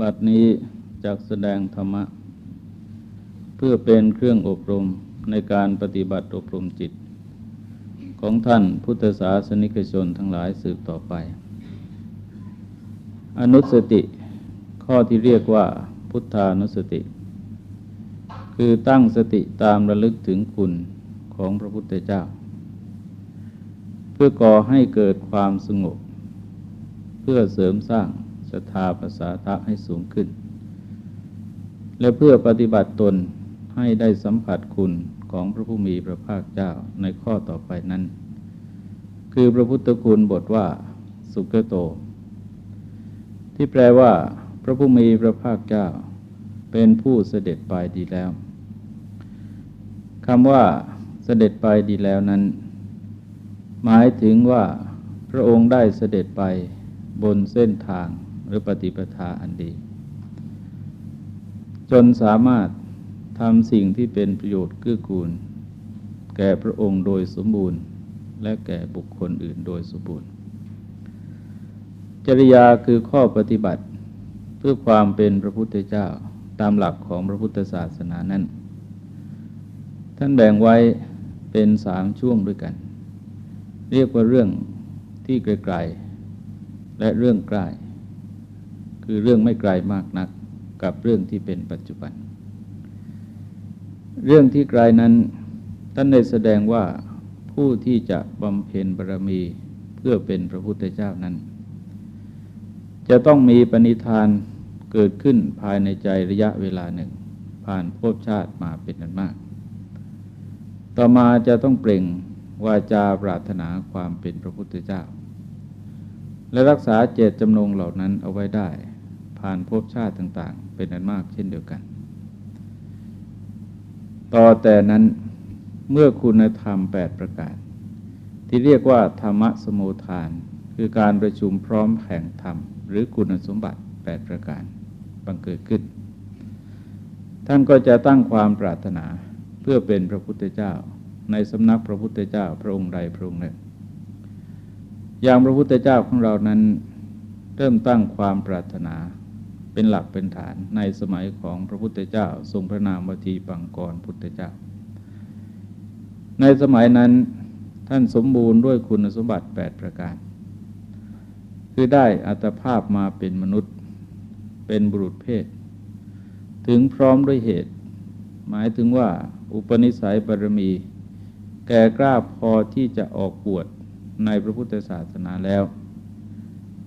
บัดนี้จักแสดงธรรมะ เพื่อเป็นเครื่องอบรมในการปฏิบัติอบรมจิต ของท่านพุทธศาสนิกชนทั้งหลายสืบต่อไป อนุสติข้อที่เรียกว่าพุทธานุสติ คือตั้งสติตามระลึกถึงคุณของพระพุทธเจ้า เพื่อก่อให้เกิดความสงบ เพื่อเสริมสร้าง ศรัทธาภาษาทะให้สูงขึ้น และเพื่อปฏิบัติตนให้ได้สัมผัสคุณของพระผู้มีพระภาคเจ้าในข้อต่อไปนั้น คือพระพุทธคุณบทว่าสุกโต ที่แปลว่าพระผู้มีพระภาคเจ้า เป็นผู้เสด็จไปดีแล้วคำว่าเสด็จไปดีแล้วนั้น หมายถึงว่าพระองค์ได้เสด็จไปบนเส้นทาง หรือปฏิปทาอันดี จนสามารถทำสิ่งที่เป็นประโยชน์เกื้อกูล แก่พระองค์โดยสมบูรณ์ และแก่บุคคลอื่นโดยสมบูรณ์ จริยาคือข้อปฏิบัติเพื่อความเป็นพระพุทธเจ้าตามหลักของพระพุทธศาสนานั้น ท่านแบ่งไว้เป็นสามช่วงด้วยกัน เรียกว่าเรื่องที่ไกลๆและเรื่องใกล้ คือเรื่องไม่ไกลมากนักกับเรื่องที่เป็นปัจจุบัน เรื่องที่ไกลนั้นท่านได้แสดงว่าผู้ที่จะบำเพ็ญบารมีเพื่อเป็นพระพุทธเจ้านั้น จะต้องมีปณิธานเกิดขึ้นภายในใจระยะเวลาหนึ่ง ผ่านภพชาติมาเป็นนันมาก ต่อมาจะต้องเปล่งวาจาปรารถนาความเป็นพระพุทธเจ้า และรักษาเจตจำนงเหล่านั้นเอาไว้ได้ ผ่านภพชาติต่างๆ เป็นอันมากเช่นเดียวกัน ต่อแต่นั้นเมื่อคุณธรรม 8 ประการ ที่เรียกว่าธรรมสมุทาน คือการประชุมพร้อมแห่งธรรม หรือคุณสมบัติ 8 ประการบังเกิดขึ้น ท่านก็จะตั้งความปรารถนาเพื่อเป็นพระพุทธเจ้า ในสำนักพระพุทธเจ้าพระองค์ใดพระองค์หนึ่ง อย่างพระพุทธเจ้าของเรานั้นเริ่มตั้งความปรารถนา เป็นหลักเป็นฐานในสมัยของพระพุทธเจ้า ทรงพระนามวทีปังกรพุทธเจ้า ในสมัยนั้นท่านสมบูรณ์ด้วยคุณสมบัติ 8 ประการ คือได้อัตภาพมาเป็นมนุษย์ เป็นบุรุษเพศ ถึงพร้อมด้วยเหตุ หมายถึงว่าอุปนิสัยบารมี แก่กล้าพอที่จะออกบวชในพระพุทธศาสนาแล้ว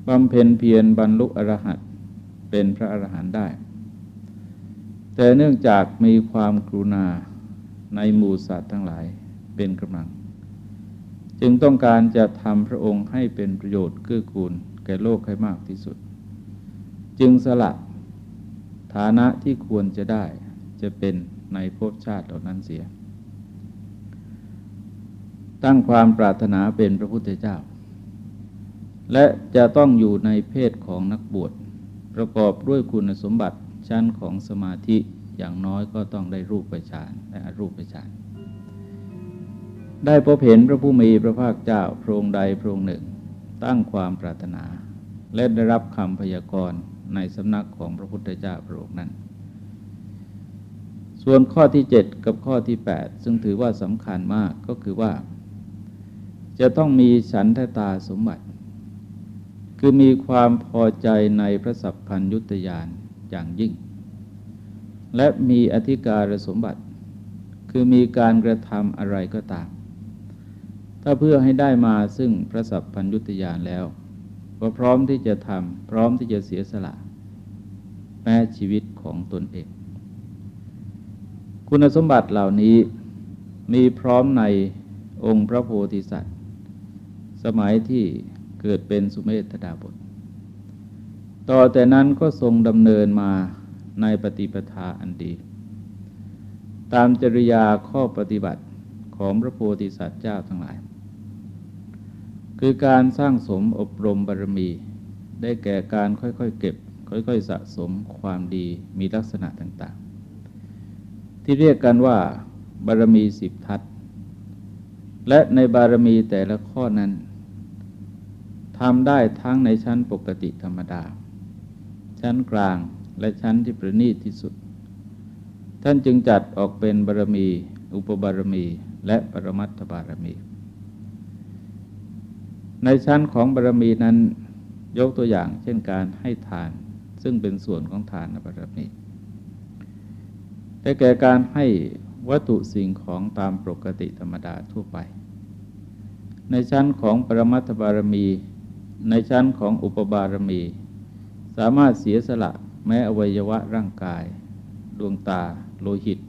บำเพ็ญเพียรบรรลุอรหัต เป็นพระอรหันต์ได้ แต่เนื่องจากมีความกรุณาในหมู่สัตว์ทั้งหลายเป็นกำลัง จึงต้องการจะทำพระองค์ให้เป็นประโยชน์เกื้อกูลแก่โลกให้มากที่สุด จึงสละฐานะที่ควรจะได้จะเป็นในภพชาติเหล่านั้นเสีย ตั้งความปรารถนาเป็นพระพุทธเจ้า และจะต้องอยู่ในเพศของนักบวช ประกอบด้วยคุณสมบัติชั้นของสมาธิอย่างน้อยก็ต้องได้รูปไปฌานและอรูปไปฌานได้พบเห็นพระผู้มีพระภาคเจ้าพระองค์ใดพระองค์หนึ่ง ตั้งความปรารถนา และได้รับคำพยากรณ์ในสำนักของพระพุทธเจ้าพระองค์นั้น ส่วนข้อที่ 7 กับข้อที่ 8 ซึ่งถือว่าสำคัญมากก็คือว่า จะต้องมีฉันทตาสมบัติ คือมีความพอใจในพระสัพพัญยุตยานอย่างยิ่ง และมีอธิการสมบัติ คือมีการกระทำอะไรก็ตาม ถ้าเพื่อให้ได้มาซึ่งพระสัพพัญยุตยานแล้วก็พร้อมที่จะทำพร้อมที่จะเสียสละ แม้ชีวิตของตนเอง คุณสมบัติเหล่านี้มีพร้อมในองค์พระโพธิสัตว์ สมัยที่ เกิดเป็นสุเมธดาบท ต่อแต่นั้นก็ทรงดำเนินมาในปฏิปทาอันดี ตามจริยาข้อปฏิบัติของพระโพธิสัตว์เจ้าทั้งหลาย คือการสร้างสมอบรมบารมี ได้แก่การค่อยๆเก็บ ค่อยๆสะสมความดีมีลักษณะต่างๆ ที่เรียกกันว่าบารมีสิบทัศและในบารมีแต่ละข้อนั้น ทำได้ทั้งในชั้นปกติธรรมดา ชั้นกลางและชั้นที่ประณีตที่สุด ท่านจึงจัดออกเป็นบารมี อุปบารมี และปรมัตถบารมี ในชั้นของบารมีนั้นยกตัวอย่างเช่นการให้ทาน ซึ่งเป็นส่วนของทานบารมีได้แก่การให้วัตถุสิ่งของตามปกติธรรมดาทั่วไป ในชั้นของปรมัตถบารมี ในชั้นของอุปบารมี สามารถเสียสละแม้อวัยวะร่างกาย ดวงตา โลหิต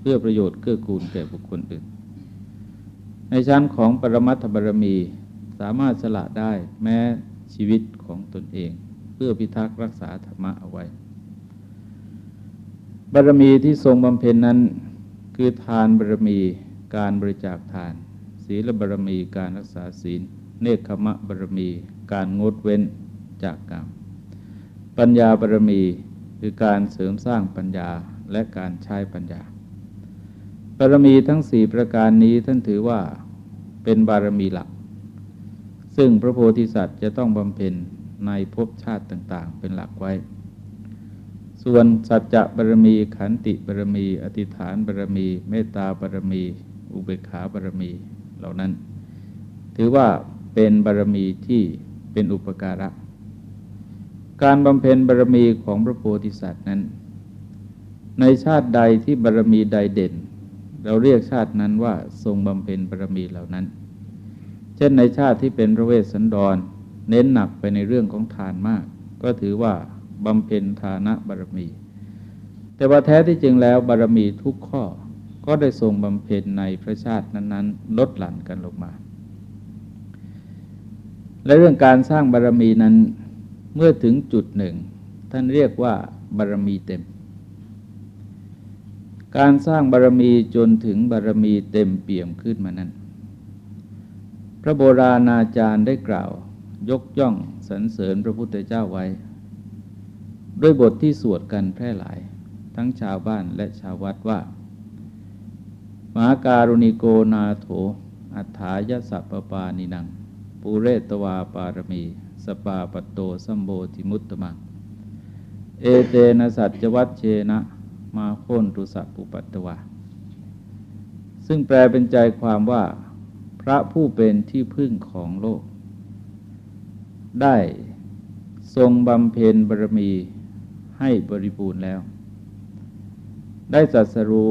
เพื่อประโยชน์เกื้อกูลแก่บุคคลอื่น ในชั้นของปรมัตถบารมี สามารถสละได้แม้ชีวิตของตนเอง เพื่อพิทักษ์รักษาธรรมะเอาไว้ บารมีที่ทรงบำเพ็ญนั้น คือทานบารมีการบริจาคทาน ศีลบารมีการรักษาศีล เนคขมะบารมี การงดเว้นจากกรรม ปัญญาบารมีคือการเสริมสร้างปัญญาและการใช้ปัญญาบารมีทั้งสี่ประการนี้ท่านถือว่าเป็นบารมีหลัก ซึ่งพระโพธิสัตว์จะต้องบำเพ็ญในภพชาติต่าง ๆ เป็นหลักไว้ ส่วนสัจจะบารมีขันติบารมี อธิษฐานบารมี เมตตาบารมี อุเบกขาบารมีเหล่านั้น ถือว่าเป็นบารมีที่ เป็นอุปการะ การบำเพ็ญบารมีของพระโพธิสัตว์นั้น ในชาติใดที่บารมีใดเด่น เราเรียกชาตินั้นว่าทรงบำเพ็ญบารมีเหล่านั้น เช่นในชาติที่เป็นพระเวสสันดร เน้นหนักไปในเรื่องของทานมาก ก็ถือว่าบำเพ็ญทานะบารมี แต่ว่าแท้ที่จริงแล้วบารมีทุกข้อก็ได้ทรงบำเพ็ญในพระชาตินั้น ๆ ลดหลั่นกันลงมา และเรื่องการสร้างบารมีนั้นเมื่อถึงจุดหนึ่ง ท่านเรียกว่าบารมีเต็ม การสร้างบารมีจนถึงบารมีเต็มเปี่ยมขึ้นมานั้น พระโบราณอาจารย์ได้กล่าวยกย่องสรรเสริญพระพุทธเจ้าไว้ ด้วยบทที่สวดกันแพร่หลาย ทั้งชาวบ้านและชาววัดว่า มหาการุณิโกนาโถ อัฏฐายสัพปปานินัง ปูเรตวาปารมี สปาปโตสัมโบธิมุตตมัง เอเตนะสัจวัตเชนะ มาโคนตุสัปุปัตตวา ซึ่งแปลเป็นใจความว่า พระผู้เป็นที่พึ่งของโลก ได้ทรงบำเพ็ญบารมีให้บริบูรณ์แล้ว ได้สัสรู้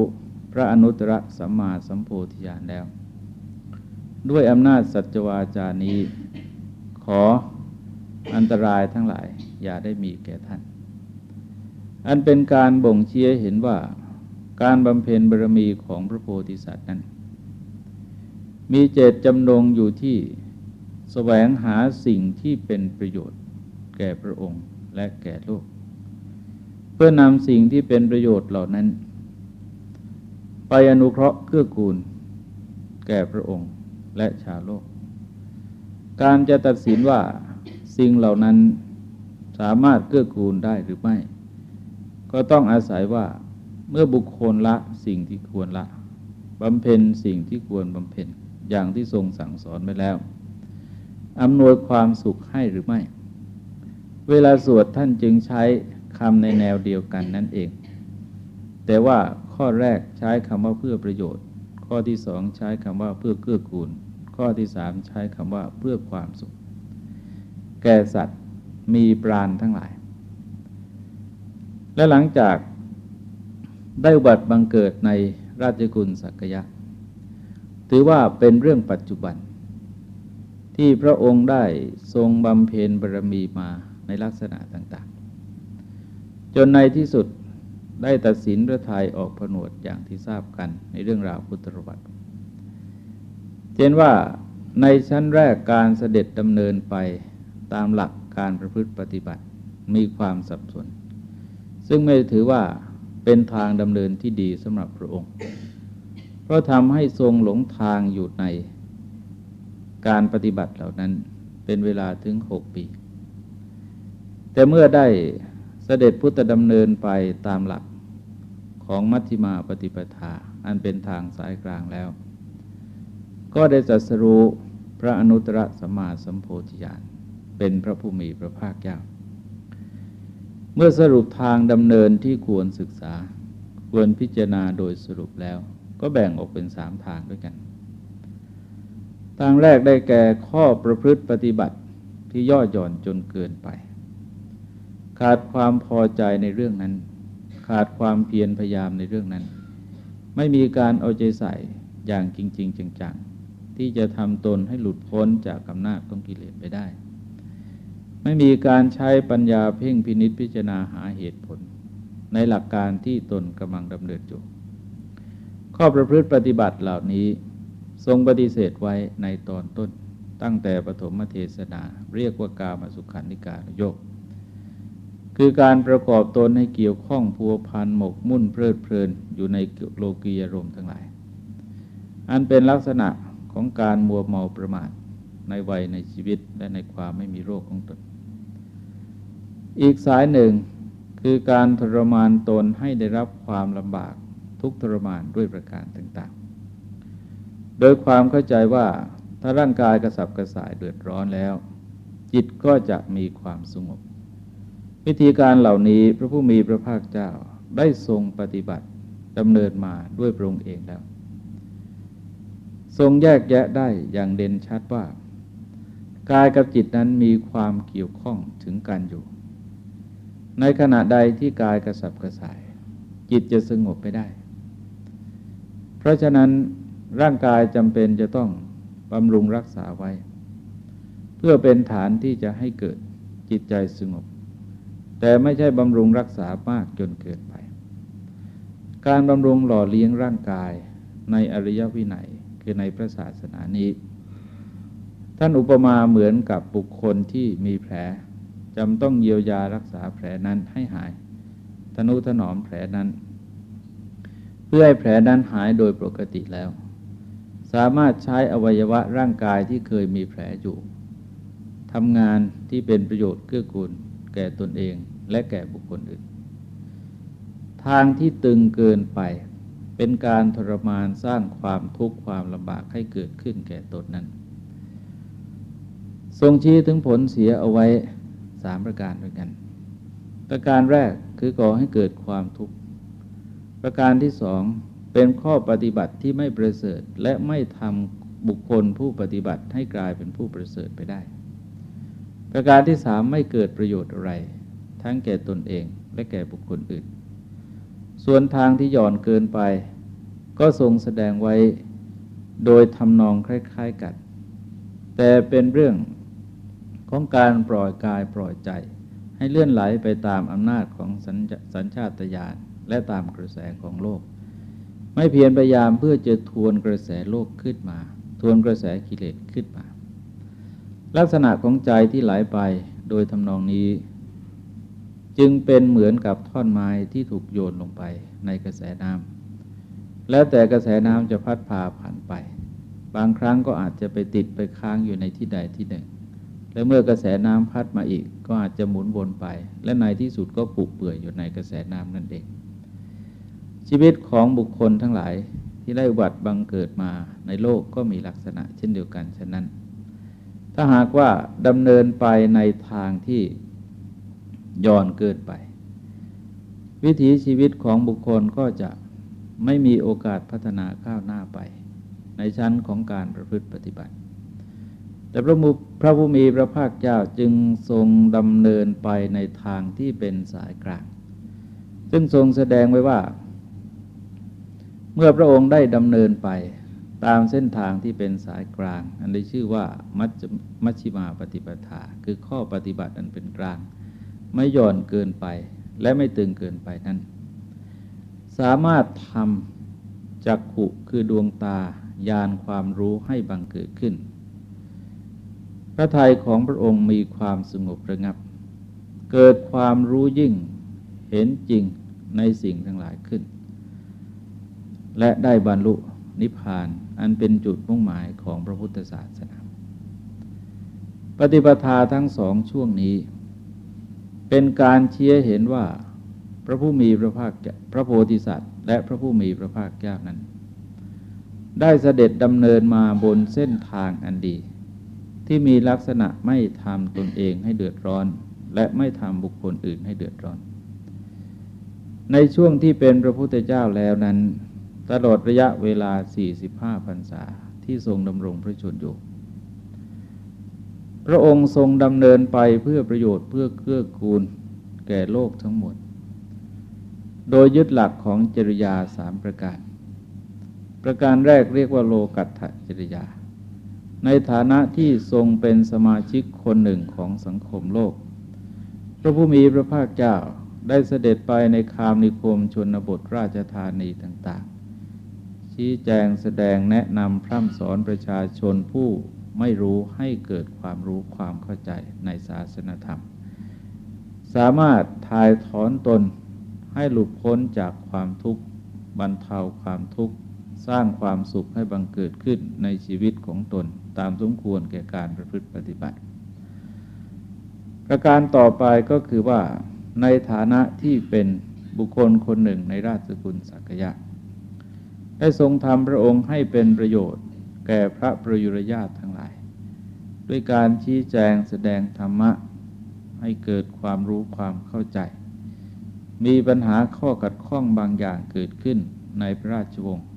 พระอนุตตรสัมมาสัมโพธิญาณแล้ว ด้วยอำนาจสัจวาจานี้ ขออันตรายทั้งหลาย อย่าได้มีแก่ท่าน อันเป็นการบ่งชี้เห็นว่าการบำเพ็ญบารมีของพระโพธิสัตว์นั้น มีเจตจำนงอยู่ที่แสวงหาสิ่งที่เป็นประโยชน์แก่พระองค์และแก่โลก เพื่อนำสิ่งที่เป็นประโยชน์เหล่านั้น ไปอนุเคราะห์เกื้อกูล แก่พระองค์ และชาวโลก การจะตัดสินว่าสิ่งเหล่านั้นสามารถเกื้อกูลได้หรือไม่ ก็ต้องอาศัยว่าเมื่อบุคคลละสิ่งที่ควรละบำเพ็ญสิ่งที่ควรบำเพ็ญอย่างที่ทรงสั่งสอนไว้แล้วอำนวยความสุขให้หรือไม่ เวลาสวดท่านจึงใช้คำในแนวเดียวกันนั่นเอง แต่ว่าข้อแรกใช้คำว่าเพื่อประโยชน์ ข้อที่สองใช้คำว่าเพื่อเกื้อกูล ข้อที่สามใช้คำว่าเพื่อความสุข แก่สัตว์มีปราณทั้งหลาย และหลังจากได้อุบัติบังเกิดในราชกุลสักยะ ถือว่าเป็นเรื่องปัจจุบัน ที่พระองค์ได้ทรงบำเพ็ญบารมีมาในลักษณะต่างๆ จนในที่สุดได้ตัดสินพระทัยออกผนวดอย่างที่ทราบกันในเรื่องราวพุทธประวัติ เช่นว่าในชั้นแรกการเสด็จดำเนินไปตามหลักการประพฤติปฏิบัติมีความสับสน ซึ่งไม่ถือว่าเป็นทางดำเนินที่ดีสำหรับพระองค์ เพราะทำให้ทรงหลงทางอยู่ในการปฏิบัติเหล่านั้นเป็นเวลาถึงหกปี แต่เมื่อได้เสด็จพุทธดำเนินไปตามหลักของมัชฌิมาปฏิปทา อันเป็นทางสายกลางแล้ว ก็ได้จัสรู้พระอนุตตรสัมมาสัมโพธิญาณเป็นพระผู้มีพระภาคเจ้า เมื่อสรุปทางดำเนินที่ควรศึกษา ควรพิจารณาโดยสรุปแล้ว ก็แบ่งออกเป็นสามทางด้วยกัน ทางแรกได้แก่ข้อประพฤติปฏิบัติที่ย่อหย่อนจนเกินไป ขาดความพอใจในเรื่องนั้น ขาดความเพียรพยายามในเรื่องนั้น ไม่มีการเอาใจใส่อย่างจริง ๆจังๆ ที่จะทำตนให้หลุดพ้นจากอำนาจของกิเลสไปได้ ไม่มีการใช้ปัญญาเพ่งพินิษพิจารณาหาเหตุผล ในหลักการที่ตนกำลังดำเนินอยู่ข้อประพฤติปฏิบัติเหล่านี้ทรงปฏิเสธไว้ในตอนต้น ตั้งแต่ปฐมเทศนา เรียกว่ากามาสุขันธิการโยกคือการประกอบตนให้เกี่ยวข้องพัวพันหมกมุ่นเพลิดเพลินอยู่ในโลกียรมทั้งหลาย อันเป็นลักษณะ ของการมัวเมาประมาทในวัยในชีวิตและในความไม่มีโรคของตน อีกสายหนึ่งคือการทรมานตนให้ได้รับความลำบากทุกทรมานด้วยประการต่างๆ โดยความเข้าใจว่าถ้าร่างกายกระสับกระส่ายเดือดร้อนแล้ว จิตก็จะมีความสงบ วิธีการเหล่านี้พระผู้มีพระภาคเจ้าได้ทรงปฏิบัติดำเนินมาด้วยพระองค์เองแล้ว ทรงแยกแยะได้อย่างเด่นชัดว่ากายกับจิตนั้นมีความเกี่ยวข้องถึงกันอยู่ ในขณะใดที่กายกระสับกระส่าย จิตจะสงบไปได้ เพราะฉะนั้นร่างกายจำเป็นจะต้องบำรุงรักษาไว้ เพื่อเป็นฐานที่จะให้เกิดจิตใจสงบ แต่ไม่ใช่บำรุงรักษามากจนเกินไป การบำรุงหล่อเลี้ยงร่างกายในอริยวินัย คือในพระศาสนานี้ ท่านอุปมาเหมือนกับบุคคลที่มีแผลจำต้องเยียวยารักษาแผลนั้นให้หายทนุถนอมแผลนั้น เพื่อให้แผลนั้นหายโดยปกติแล้ว สามารถใช้อวัยวะร่างกายที่เคยมีแผลอยู่ทำงานที่เป็นประโยชน์เกื้อกูล แก่ตนเองและแก่บุคคลอื่น ทางที่ตึงเกินไป เป็นการทรมานสร้างความทุกข์ความลำบากให้เกิดขึ้นแก่ตนนั้น ทรงชี้ถึงผลเสียเอาไว้สามประการด้วยกัน ประการแรกคือก่อให้เกิดความทุกข์ ประการที่สองเป็นข้อปฏิบัติที่ไม่ประเสริฐและไม่ทำบุคคลผู้ปฏิบัติให้กลายเป็นผู้ประเสริฐไปได้ ประการที่สามไม่เกิดประโยชน์อะไร ทั้งแก่ตนเองและแก่บุคคลอื่น ส่วนทางที่หย่อนเกินไป ก็ทรงแสดงไว้โดยทำนองคล้ายๆกัน แต่เป็นเรื่องของการปล่อยกายปล่อยใจ ให้เลื่อนไหลไปตามอำนาจของสัญชาตญาณและตามกระแสของโลก ไม่เพียรพยายามเพื่อจะทวนกระแสโลกขึ้นมา ทวนกระแสกิเลสขึ้นมา ลักษณะของใจที่ไหลไปโดยทำนองนี้ จึงเป็นเหมือนกับท่อนไม้ที่ถูกโยนลงไปในกระแสน้ำแล้วแต่กระแสน้ำจะพัดพาผ่านไป บางครั้งก็อาจจะไปติดไปค้างอยู่ในที่ใดที่หนึ่ง และเมื่อกระแสน้ำพัดมาอีกก็อาจจะหมุนวนไป และในที่สุดก็ปุเปื่อยอยู่ในกระแสน้ำนั่นเอง ชีวิตของบุคคลทั้งหลายที่ได้วัดบังเกิดมาในโลกก็มีลักษณะเช่นเดียวกันฉะนั้น ถ้าหากว่าดำเนินไปในทางที่ ย่อนเกินไป วิถีชีวิตของบุคคลก็จะไม่มีโอกาสพัฒนาก้าวหน้าไป ในชั้นของการประพฤติปฏิบัติ แต่พระมุพระผู้มีพระภาคเจ้าจึงทรงดำเนินไปในทางที่เป็นสายกลาง ซึ่งทรงแสดงไว้ว่า เมื่อพระองค์ได้ดำเนินไปตามเส้นทางที่เป็นสายกลาง อันได้ชื่อว่ามัชมัชชิมาปฏิปทา คือข้อปฏิบัติอันเป็นกลาง ไม่หย่อนเกินไป และไม่ตึงเกินไปนั้น สามารถทำจักขุคือดวงตายานความรู้ให้บังเกิดขึ้น พระทัยของพระองค์มีความสงบระงับ เกิดความรู้ยิ่งเห็นจริงในสิ่งทั้งหลายขึ้น และได้บรรลุนิพพานอันเป็นจุดมุ่งหมายของพระพุทธศาสนา ปฏิปทาทั้งสองช่วงนี้ เป็นการเชี้เห็นว่า พระผู้มีพระภาคพระโพธิสัตว์ และพระผู้มีพระภาคเจ้านั้น ได้เสด็จดำเนินมาบนเส้นทางอันดี ที่มีลักษณะไม่ทำตนเองให้เดือดร้อน และไม่ทำบุคคลอื่นให้เดือดร้อน ในช่วงที่เป็นพระพุทธเจ้าแล้วนั้น ตลอดระยะเวลา 45พรรษาที่ทรงดำรงพระชนอยู่ พระองค์ทรงดำเนินไปเพื่อประโยชน์เพื่อเกื้อกูล แก่โลกทั้งหมด โดยยึดหลักของจริยาสามประการ ประการแรกเรียกว่าโลกัตถจริยา ในฐานะที่ทรงเป็นสมาชิกคนหนึ่งของสังคมโลก พระผู้มีพระภาคเจ้าได้เสด็จไปในคามนิคมชนบทราชธานีต่าง ๆ ชี้แจงแสดงแนะนำพร่ำสอนประชาชนผู้ ไม่รู้ให้เกิดความรู้ความเข้าใจในศาสนธรรม สามารถถ่ายถอนตนให้หลุดพ้นจากความทุกข์บรรเทาความทุกข์สร้างความสุขให้บังเกิดขึ้นในชีวิตของตนตามสมควรแก่การประพฤติปฏิบัติ ประการต่อไปก็คือว่าในฐานะที่เป็นบุคคลคนหนึ่งในราชสกุลสักยะ ได้ทรงทำพระองค์ให้เป็นประโยชน์ แก่พระประยุรญาติทั้งหลาย ด้วยการชี้แจงแสดงธรรมะ ให้เกิดความรู้ความเข้าใจ มีปัญหาข้อกัดข้องบางอย่างเกิดขึ้นในพระราชวงศ์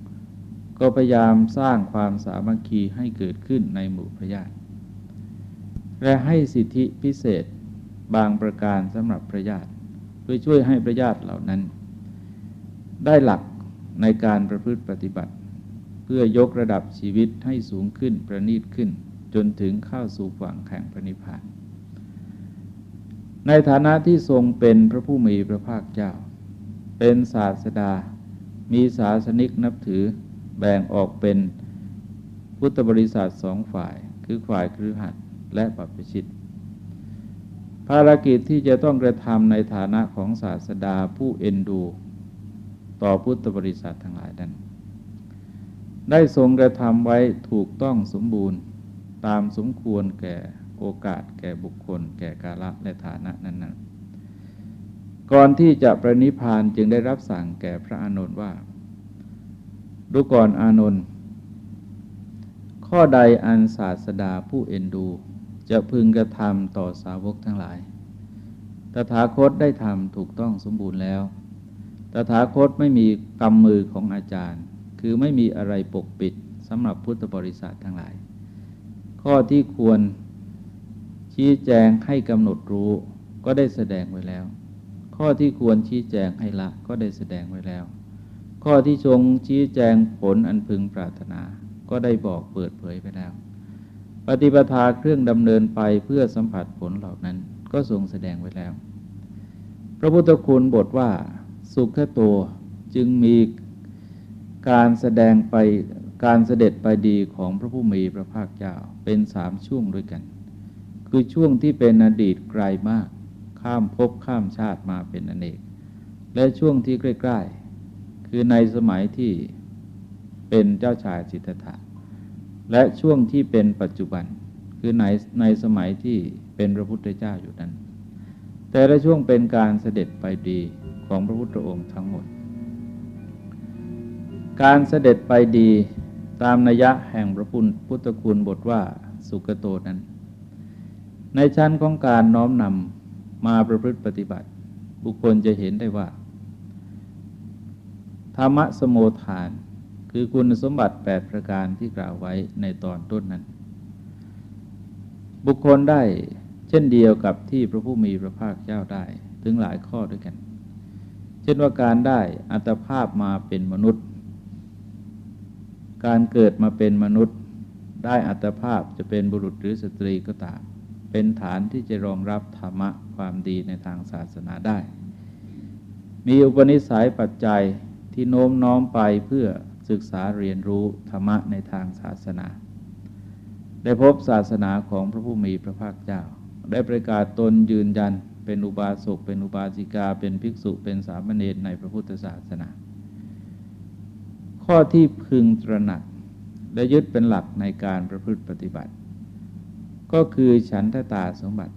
ก็พยายามสร้างความสามัคคีให้เกิดขึ้นในหมู่พระญาติ และให้สิทธิพิเศษบางประการสำหรับพระญาติเพื่อช่วยให้พระญาติเหล่านั้น ได้หลักในการประพฤติปฏิบัติ พื่อยกระดับชีวิตให้สูงขึ้นประณีตขึ้น จนถึงเข้าสู่ฝั่งแข่งพระนิพพาน ในฐานะที่ทรงเป็นพระผู้มีพระภาคเจ้า เป็นศาสดา มีศาสนิกนับถือแบ่งออกเป็นพุทธบริษัทสองฝ่าย คือฝ่ายครือหัดและปัปชิต ภารกิจที่จะต้องกระทำในฐานะของศาสดาผู้เอ็นดู ต่อพุทธบริษัททั้งหลายนั้น ได้ทรงกระทำไว้ถูกต้องสมบูรณ์ตามสมควรแก่โอกาสแก่บุคคล แก่กาละและฐานะนั้นๆ ก่อนที่จะประนิพานจึงได้รับสั่งแก่พระอานนท์ว่าดูก่อนอานนท์ข้อใดอันศาสดาผู้เอ็นดู จะพึงกระทำต่อสาวกทั้งหลาย ตถาคตได้ทำถูกต้องสมบูรณ์แล้ว ตถาคตไม่มีกำมือของอาจารย์ คือไม่มีอะไรปกปิดสำหรับพุทธบริษัททั้งหลาย ข้อที่ควรชี้แจงให้กำหนดรู้ก็ได้แสดงไว้แล้ว ข้อที่ควรชี้แจงให้ละก็ได้แสดงไว้แล้ว ข้อที่ชงชี้แจงผลอันพึงปรารถนา ก็ได้บอกเปิดเผยไปแล้ว ปฏิปทาเครื่องดำเนินไปเพื่อสัมผัสผลเหล่านั้นก็ทรงแสดงไว้แล้ว พระพุทธคุณบทว่า สุขโตจึงมี การแสดงไปการเสด็จไปดีของพระผู้มีพระภาคเจ้าเป็นสามช่วงด้วยกัน คือช่วงที่เป็นอดีตไกลมาก ข้ามภพข้ามชาติมาเป็นอเนก และช่วงที่ใกล้ ๆ คือในสมัยที่เป็นเจ้าชายสิทธัตถะและช่วงที่เป็นปัจจุบัน คือในในสมัยที่เป็นพระพุทธเจ้าอยู่นั้น แต่ละช่วงเป็นการเสด็จไปดีของพระพุทธองค์ทั้งหมด การเสด็จไปดีตามนัยยะแห่งพระพุทธพุทธคุณบทว่าสุกโตนั้น ในชั้นของการน้อมนำมาประพฤติปฏิบัติ บุคคลจะเห็นได้ว่า ธรรมะสมโมทาน คือคุณสมบัติ 8 ประการที่กล่าวไว้ในตอนต้นนั้น บุคคลได้เช่นเดียวกับที่พระผู้มีพระภาคเจ้าได้ ถึงหลายข้อด้วยกัน เช่นว่าการได้อัตภาพมาเป็นมนุษย์ การเกิดมาเป็นมนุษย์ได้อัตภาพจะเป็นบุรุษหรือสตรีก็ตาม เป็นฐานที่จะรองรับธรรมะความดีในทางศาสนาได้ มีอุปนิสัยปัจจัยที่โน้มน้อมไปเพื่อศึกษาเรียนรู้ธรรมะในทางศาสนา ได้พบศาสนาของพระผู้มีพระภาคเจ้า ได้ประกาศตนยืนยัน เป็นอุบาสกเป็นอุบาสิกา เป็นภิกษุเป็นสามเณรในพระพุทธศาสนา ข้อที่พึงตระหนัก และยึดเป็นหลักในการประพฤติปฏิบัติ ก็คือฉันทตาสมบัติ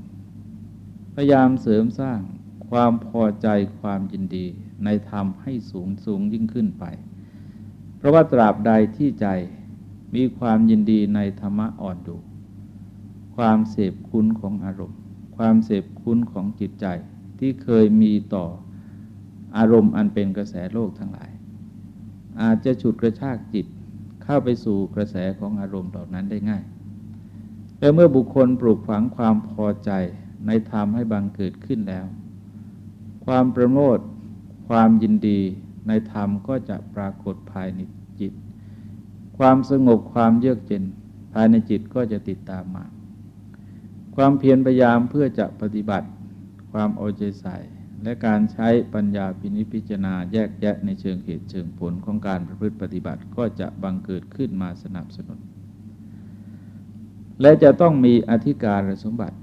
พยายามเสริมสร้างความพอใจความยินดีในธรรมให้สูงสูงยิ่งขึ้นไป เพราะว่าตราบใดที่ใจมีความยินดีในธรรมะอ่อนดูความเสพคุณของอารมณ์ ความเสพคุณของจิตใจที่เคยมีต่ออารมณ์อันเป็นกระแสโลกทั้งหลาย อาจจะฉุดกระชากจิตเข้าไปสู่กระแสของอารมณ์เหล่านั้นได้ง่ายแต่เมื่อบุคคลปลูกฝังความพอใจในธรรมให้บังเกิดขึ้นแล้ว ความประโมทความยินดีในธรรมก็จะปรากฏภายในจิต ความสงบความเยือกเย็นภายในจิตก็จะติดตามมา ความเพียรพยายามเพื่อจะปฏิบัติ ความเอาใจใส่ และการใช้ปัญญาพินิจพิจารณาแยกแยะในเชิงเหตุเชิงผลของการประพฤติปฏิบัติก็จะบังเกิดขึ้นมาสนับสนุน และจะต้องมีอธิการสมบัติ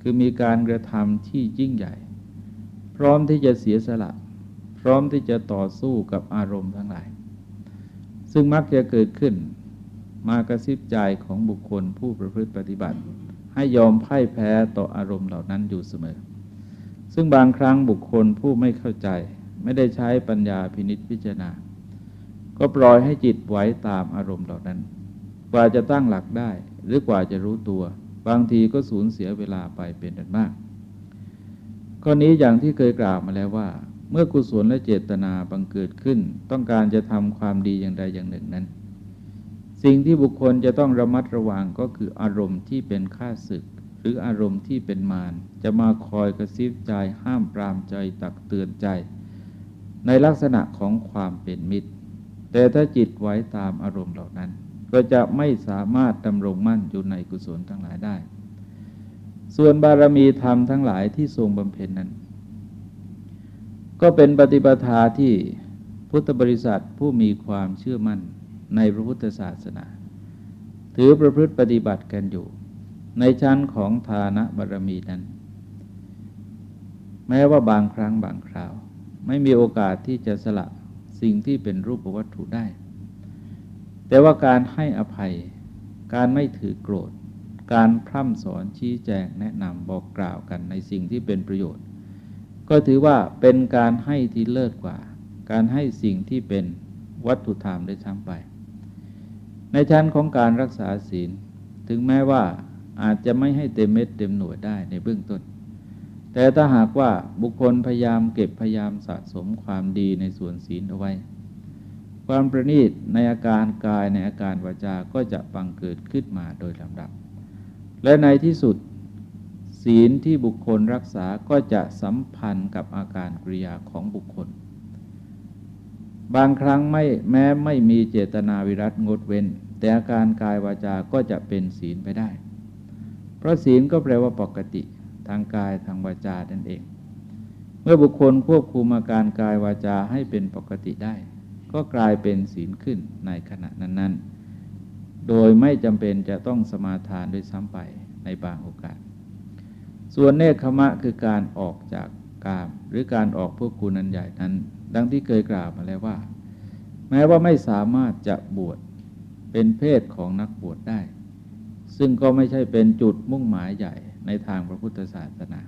คือมีการกระทำที่ยิ่งใหญ่ พร้อมที่จะเสียสละ พร้อมที่จะต่อสู้กับอารมณ์ทั้งหลาย ซึ่งมักจะเกิดขึ้นมากระซิบใจของบุคคลผู้ประพฤติปฏิบัติ ให้ยอมพ่ายแพ้ต่ออารมณ์เหล่านั้นอยู่เสมอ ซึ่งบางครั้งบุคคลผู้ไม่เข้าใจ ไม่ได้ใช้ปัญญาพินิษพิจารณา ก็ปล่อยให้จิตไหวตามอารมณ์เหล่านั้น กว่าจะตั้งหลักได้ หรือกว่าจะรู้ตัว บางทีก็สูญเสียเวลาไปเป็นอันมากข้อนี้อย่างที่เคยกล่าวมาแล้วว่า เมื่อกุศลและเจตนาบังเกิดขึ้น ต้องการจะทำความดีอย่างใดอย่างหนึ่งนั้น สิ่งที่บุคคลจะต้องระมัดระวังก็คืออารมณ์ที่เป็นข้าศึก หรืออารมณ์ที่เป็นมารจะมาคอยกระซิบใจห้ามปรามใจตักเตือนใจ ในลักษณะของความเป็นมิตร แต่ถ้าจิตไว้ตามอารมณ์เหล่านั้น ก็จะไม่สามารถดำรงมั่นอยู่ในกุศลทั้งหลายได้ ส่วนบารมีธรรมทั้งหลายที่ทรงบำเพ็ญนั้น ก็เป็นปฏิปทาที่พุทธบริษัทผู้มีความเชื่อมั่นในพระพุทธศาสนา ถือประพฤติปฏิบัติกันอยู่ ในชั้นของฐานะบารมีนั้น แม้ว่าบางครั้งบางคราว ไม่มีโอกาสที่จะสละสิ่งที่เป็นรูปวัตถุได้ แต่ว่าการให้อภัย การไม่ถือโกรธ การพร่ำสอนชี้แจงแนะนำบอกกล่าวกันในสิ่งที่เป็นประโยชน์ ก็ถือว่าเป็นการให้ที่เลิศกว่า การให้สิ่งที่เป็นวัตถุธรรมได้ซ้ำไป ในชั้นของการรักษาศีล ถึงแม้ว่า อาจจะไม่ให้เต็มเม็ดเต็มหน่วยได้ในเบื้องต้น แต่ถ้าหากว่าบุคคลพยายามเก็บพยายามสะสมความดีในส่วนศีลเอาไว้ ความประณีตในอาการกายในอาการวาจาก็จะบังเกิดขึ้นมาโดยลำดับ และในที่สุดศีลที่บุคคลรักษาก็จะสัมพันธ์กับอาการกริยาของบุคคล บางครั้งไม่แม้ไม่มีเจตนาวิรัตงดเว้น แต่อาการกายวาจาก็จะเป็นศีลไปได้ เพราะศีลก็แปลว่าปกติทางกายทางวาจานั่นเอง เมื่อบุคคลควบคุมอาการกายวาจาให้เป็นปกติได้ ก็กลายเป็นศีลขึ้นในขณะนั้น ๆ โดยไม่จำเป็นจะต้องสมาทานด้วยซ้ำไปในบางโอกาส ส่วนเนคขมะคือการออกจากกาม หรือการออกพวกคุณนันใหญ่นั้น ดังที่เคยกล่าวมาแล้วว่า แม้ว่าไม่สามารถจะบวชเป็นเพศของนักบวชได้ ซึ่งก็ไม่ใช่เป็นจุดมุ่งหมายใหญ่ในทางพระพุทธศาสนา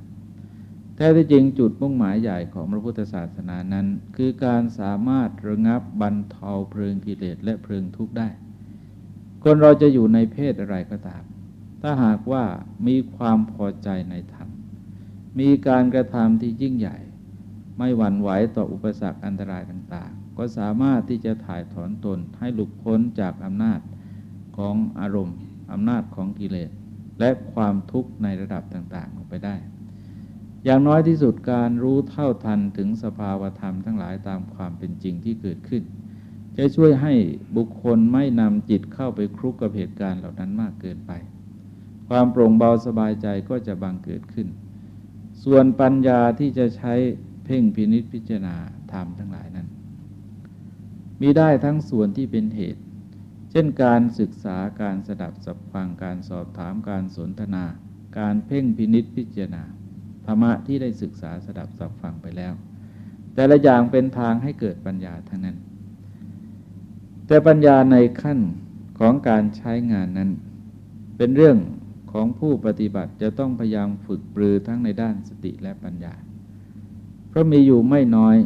แท้ที่จริงจุดมุ่งหมายใหญ่ของพระพุทธศาสนานั้น คือการสามารถระงับบรรเทาเพลิงกิเลสและเพลิงทุกข์ได้ คนเราจะอยู่ในเพศอะไรก็ตาม ถ้าหากว่ามีความพอใจในธรรม มีการกระทำที่ยิ่งใหญ่ ไม่หวั่นไหวต่ออุปสรรคอันตรายต่างๆ ก็สามารถที่จะถ่ายถอนตนให้หลุดพ้นจากอำนาจของอารมณ์ อำนาจของกิเลส และความทุกข์ในระดับต่าง ๆ ออกไปได้ อย่างน้อยที่สุดการรู้เท่าทันถึงสภาวธรรมทั้งหลายตามความเป็นจริงที่เกิดขึ้น จะช่วยให้บุคคลไม่นำจิตเข้าไปคลุกกับเหตุการณ์เหล่านั้นมากเกินไป ความโปร่งเบาสบายใจก็จะบังเกิดขึ้น ส่วนปัญญาที่จะใช้เพ่งพินิษพิจารณาธรรมทั้งหลายนั้น มีได้ทั้งส่วนที่เป็นเหตุ เช่นการศึกษาการสดับสับฟังการสอบถามการสนทนา การเพ่งพินิษพิจารณาธรรมะที่ได้ศึกษาสดับสับฟังไปแล้ว แต่ละอย่างเป็นทางให้เกิดปัญญาทั้งนั้น แต่ปัญญาในขั้นของการใช้งานนั้น เป็นเรื่องของผู้ปฏิบัติจะต้องพยายามฝึกปรือทั้งในด้านสติและปัญญา เพราะมีอยู่ไม่น้อย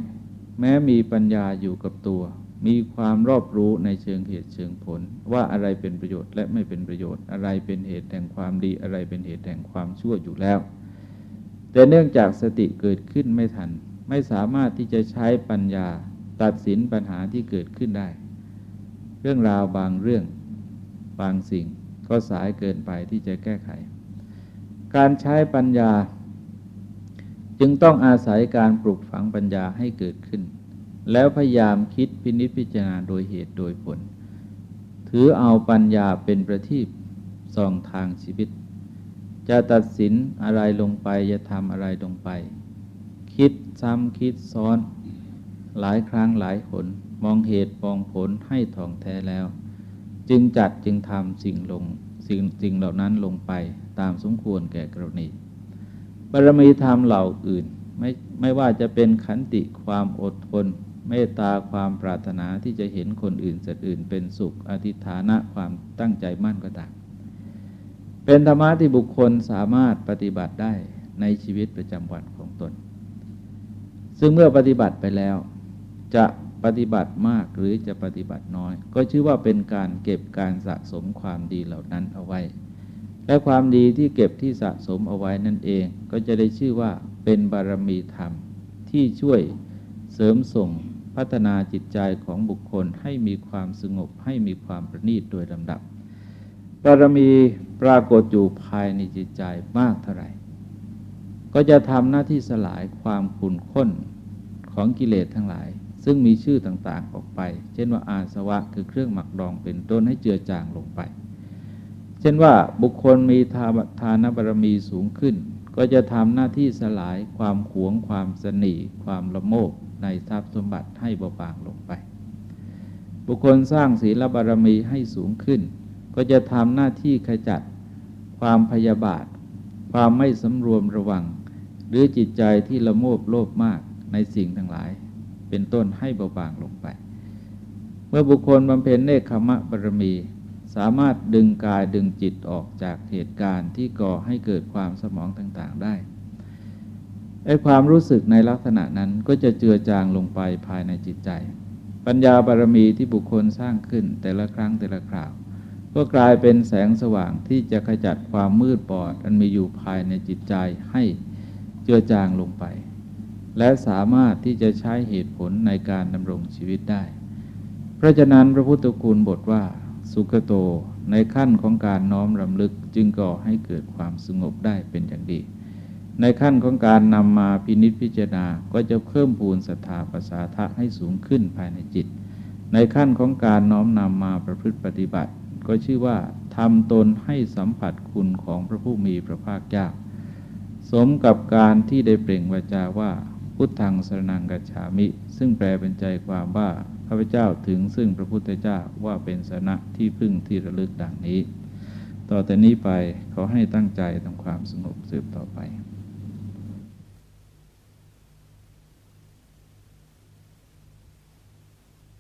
แม้มีปัญญาอยู่กับตัว มีความรอบรู้ในเชิงเหตุเชิงผล ว่าอะไรเป็นประโยชน์และไม่เป็นประโยชน์ อะไรเป็นเหตุแห่งความดี อะไรเป็นเหตุแห่งความชั่วอยู่แล้ว แต่เนื่องจากสติเกิดขึ้นไม่ทัน ไม่สามารถที่จะใช้ปัญญาตัดสินปัญหาที่เกิดขึ้นได้ เรื่องราวบางเรื่องบางสิ่งก็สายเกินไปที่จะแก้ไข การใช้ปัญญา จึงต้องอาศัยการปลูกฝังปัญญาให้เกิดขึ้น แล้วพยายามคิดพินิจพิจารณาโดยเหตุโดยผล ถือเอาปัญญาเป็นประทีปส่องทางชีวิต จะตัดสินอะไรลงไป จะทำอะไรลงไป คิดซ้ำคิดซ้อน หลายครั้งหลายผล มองเหตุมองผลให้ท่องแท้แล้ว จึงจัดจึงทำสิ่งลงสิ่งสิ่งเหล่านั้นลงไปตามสมควรแก่กรณีบารมีธรรมเหล่าอื่น ไม่ไม่ว่าจะเป็นขันติความอดทน เมตตาความปรารถนาที่จะเห็นคนอื่นสัตว์อื่น เป็นสุขอธิฐานะความตั้งใจมั่นก็ตามเป็นธรรมะที่บุคคลสามารถปฏิบัติได้ในชีวิตประจำวันของตน ซึ่งเมื่อปฏิบัติไปแล้ว จะปฏิบัติมากหรือจะปฏิบัติน้อย ก็ชื่อว่าเป็นการเก็บการสะสมความดีเหล่านั้นเอาไว้ และความดีที่เก็บที่สะสมเอาไว้นั่นเองก็จะได้ชื่อว่าเป็นบารมีธรรมที่ช่วยเสริมส่ง พัฒนาจิตใจของบุคคลให้มีความสงบให้มีความประณีตโดยลำดับ บารมีปรากฏอยู่ภายในจิตใจมากเท่าไหร่ ก็จะทำหน้าที่สลายความขุ่นข้นของกิเลสทั้งหลาย ซึ่งมีชื่อต่างๆออกไป เช่นว่าอาสวะคือเครื่องหมักดองเป็นต้นให้เจือจางลงไป เช่นว่าบุคคลมีทานบารมีสูงขึ้น ก็จะทำหน้าที่สลายความขวงความสนีความละโมบ ในทรัพย์สมบัติให้เบาบางลงไป บุคคลสร้างศีลบารมีให้สูงขึ้น ก็จะทำหน้าที่ขจัดความพยาบาท ความไม่สำรวมระวัง หรือจิตใจที่ละโมบโลภมากในสิ่งทั้งหลาย เป็นต้นให้เบาบางลงไป เมื่อบุคคลบำเพ็ญเนคขมะบารมีสามารถดึงกายดึงจิตออกจากเหตุการณ์ที่ก่อให้เกิดความสมองต่าง ๆ ได้ ไอ้ความรู้สึกในลักษณะนั้นก็จะเจือจางลงไปภายในจิตใจ ปัญญาบารมีที่บุคคลสร้างขึ้นแต่ละครั้งแต่ละคราว ก็กลายเป็นแสงสว่างที่จะขจัดความมืดบอดอันมีอยู่ภายในจิตใจให้เจือจางลงไป และสามารถที่จะใช้เหตุผลในการดำรงชีวิตได้ เพราะฉะนั้นพระพุทธคุณบทว่า สุขโตในขั้นของการน้อมรำลึกจึงก่อให้เกิดความสงบได้เป็นอย่างดี ในขั้นของการนำมาพินิจพิจารณาก็จะเพิ่มพูนศรัทธาภาษาทะให้สูงขึ้นภายในจิต ในขั้นของการน้อมนำมาประพฤติปฏิบัติ ก็ชื่อว่าทำตนให้สัมผัสคุณของพระผู้มีพระภาคเจ้า สมกับการที่ได้เปล่งวาจาว่าพุทธังสรนังกัจฉามิ ซึ่งแปลเป็นใจความว่าข้าพเจ้าถึงซึ่งพระพุทธเจ้าว่าเป็นสนะที่พึ่งที่ระลึกดังนี้ ต่อแต่นี้ไปขอให้ตั้งใจทำความสงบสืบต่อไป